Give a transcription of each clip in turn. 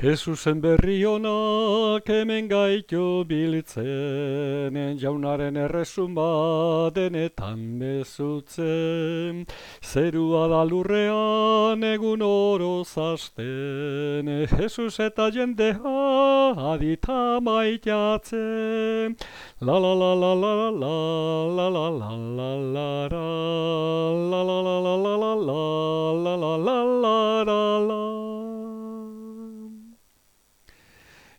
Jesusen berri honak hemen gaitu biltzen, jaunaren erresun badenetan bezutzen. Zerua da egun oro zasten, Jesus eta jendea adita maitatzen. La la la la la la la la la la la la la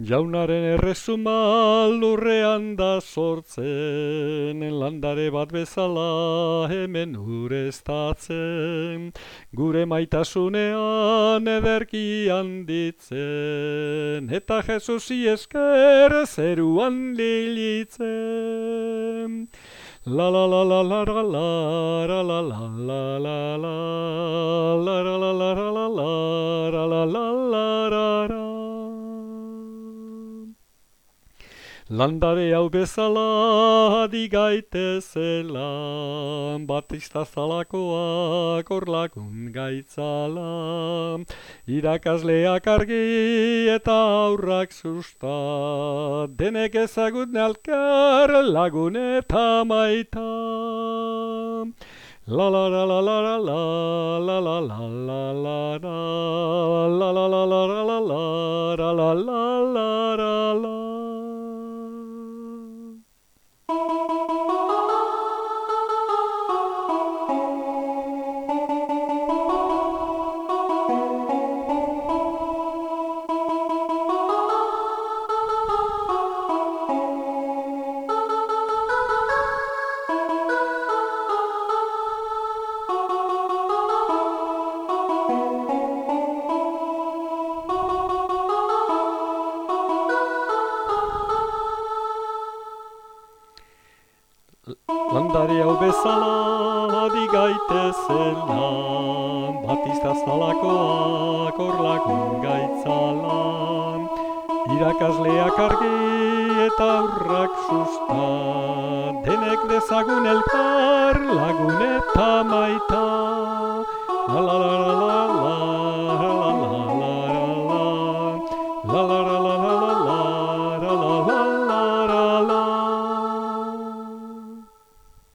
Jaunaren erresuma lurrean da sortzen, landare bat bezala hemen ureztatzen, gure maitasunean ederki handitzen, eta Jesusi esker zeruan lilitzen. La la la la la la la la la la la la la la la la la la la Landare hau bezala adi gaitezela, batista zalakoak orlakun gaitzala. Irakasleak argi eta aurrak susta, denek ezagut nealkar lagun eta maita. La la la la la la la la la la la la la la la la la la la la Landare hau bezala adi gaitezen lan, batistaz talakoak orlagun gaitzalan. Irakasleak argi eta aurrak susta, denek dezagun elkar lagun eta maita. La la la la la la la la la la la la la